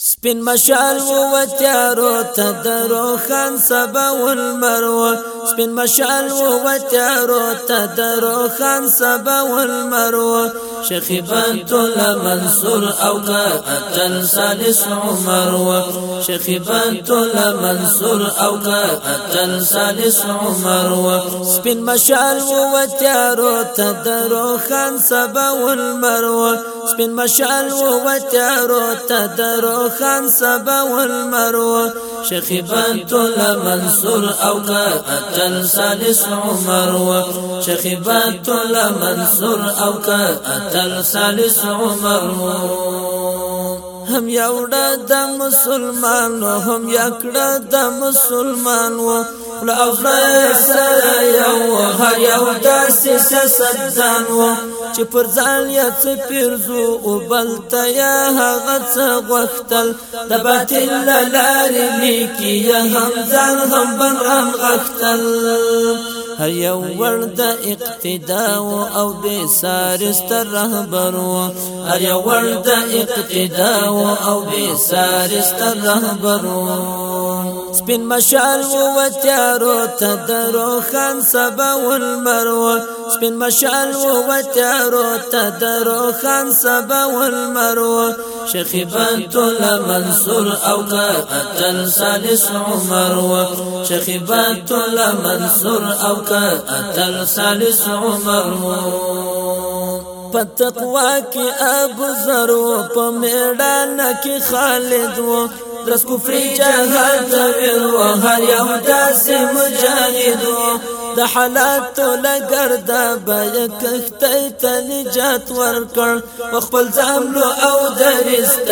سپین مشال و تیارو تدرو خان سبا والمروه سپین مشال و تیارو تدرو خان سبا والمروه شیخی بنتو لمنصور أو قاتل سالس عمر و شیخی بنتو لمنصور أو قاتل سالس عمر و سپین مشال و تیارو تدرو خان سبا والمروه سپین مشال و تیارو تدرو خان سبا والمروه شخيبان طول منصور او قاتل سالس عمر و شخيبان طول منصور او قاتل سالس عمر هم یوړه د مسلمان هم یکړه د مسلمان و له افراد سره یو هر یو داسې سیاستدان و چې پر ځان یې څه پیرزو او بل ته یا هغه څه غوښتل. د باطل لارې لیکي هم ځان هم بنران غوښتل هر یو ور د اقتدا او بے سارستر رهبر هر یو ور د اقتدا او بے سارستر رهبر سپین مشال و تیارو تدرو خان سبا والمروه سپین مشال و تیارو تدرو خان سبا والمروه شخيبان طول منصور أو قاتل سالس عمر و. شخيبان طول منصور أو قاتل سالس عمر ابو و په میړانه کې خالد و. درس کفری جهاد ویل و هر یو داسې مجاهدو. د حالات لګرد به کښته تل جات ورکړ. خپل ځم لو او درست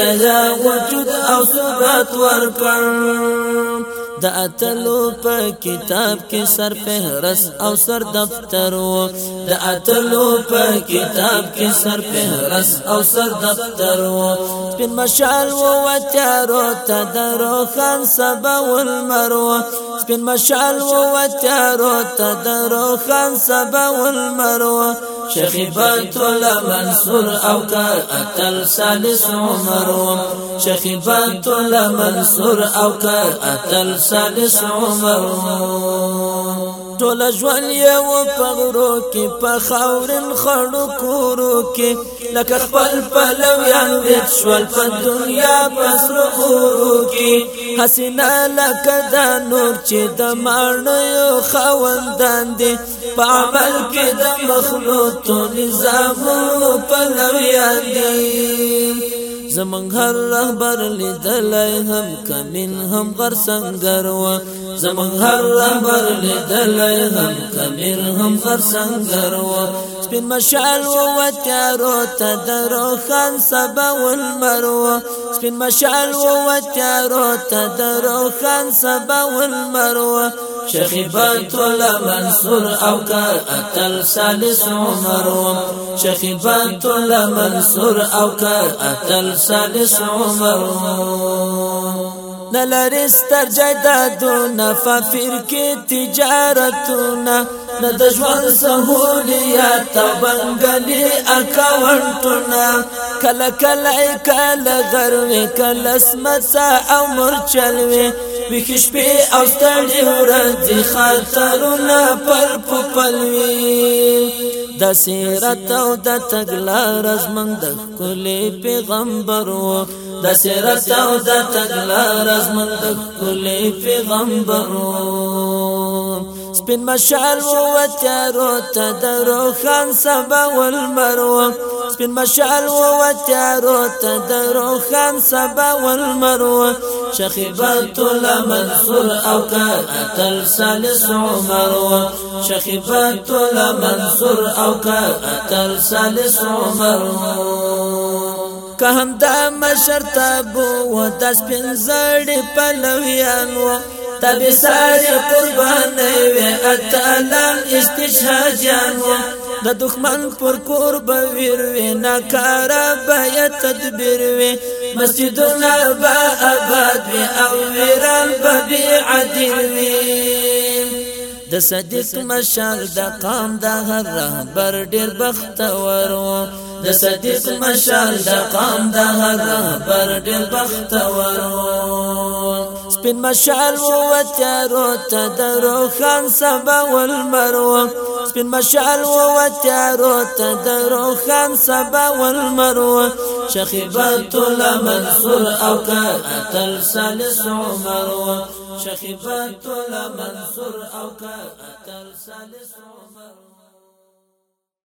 وجود او ثبات ورکړ. د اتلو په کتاب کې سر فهرس أو سر دفتر وو د اتلو په کتاب کې سر فهرس أو سر دفتر وو سپین مشال وو وتیارو تدرو خان سبا والمروه سپین مشال وو وتیارو تدرو خان سبا والمروه شخيبات ولا منصور أو قاتل سالس عمر شخيبات ولا منصور أو قاتل سالس عمر. ټول ژوند یو پغرو کې په خاورن خړو کورو کې. لکه خپل پلویان ویت شول په دنیا پسرو کورو کې. حسینا لکه دا نور چې د مانو خوندان دي. په عمل کې د مخلوق نظام پلویان دي زمنګ هر رهبر لیدلای هم کمن هم غر سنگر و زمنګ هر رهبر لیدلای هم کمن هم غر سنگر و سپین مشال و وتیارو تدرو خان سبا والمروه سپین مشال و وتیارو تدرو خان سبا والمروه شخيبات ولا منصور أو قاتل سالس عمر شخيبات ولا منصور أو قاتل سالس عمر نلری ستر جدادونه ففر کې تجارتونه. نه د ژوند سہولیات او بنګلي اکاونټونه. کله کله کله غروي کله سمسا او مرچلوي وکش په او ستړي ورځي خاطرونه پر پپلوي د سیرت او د تګلار زمنګ د کلی پیغمبر وو د سیرت أو د تګلار زمنګ د کلی پیغمبر وو سپین مشال و تیارو تدرو خان سبا والمروه سپین مشال و تیارو تدرو خان سبا والمروه شخيبات منصور أو قاتل سالس عمر شخيبات منصور أو قاتل سالس عمر که هم دا مشرتاب و د سپین زړې پلویان و. تب ساری قربانه و اتلان استشهاجان و. د دښمن پر کور به ویر و نه کار به تدبیر و مسجدونه با آباد و او ویران به عدل وی د صدیق مشال د قام د هر رهبر ډیر بختور د صدیق مشال د قام د رهبر ډېر بختور سپین مشال و تیارو ته د روخان سبا والمروة. سپین مشال و تیارو ته د روخان سبا والمروة. شخیبت منصور أو کاتل سالس عمر شخیبت منصور أو کاتل سالس عمر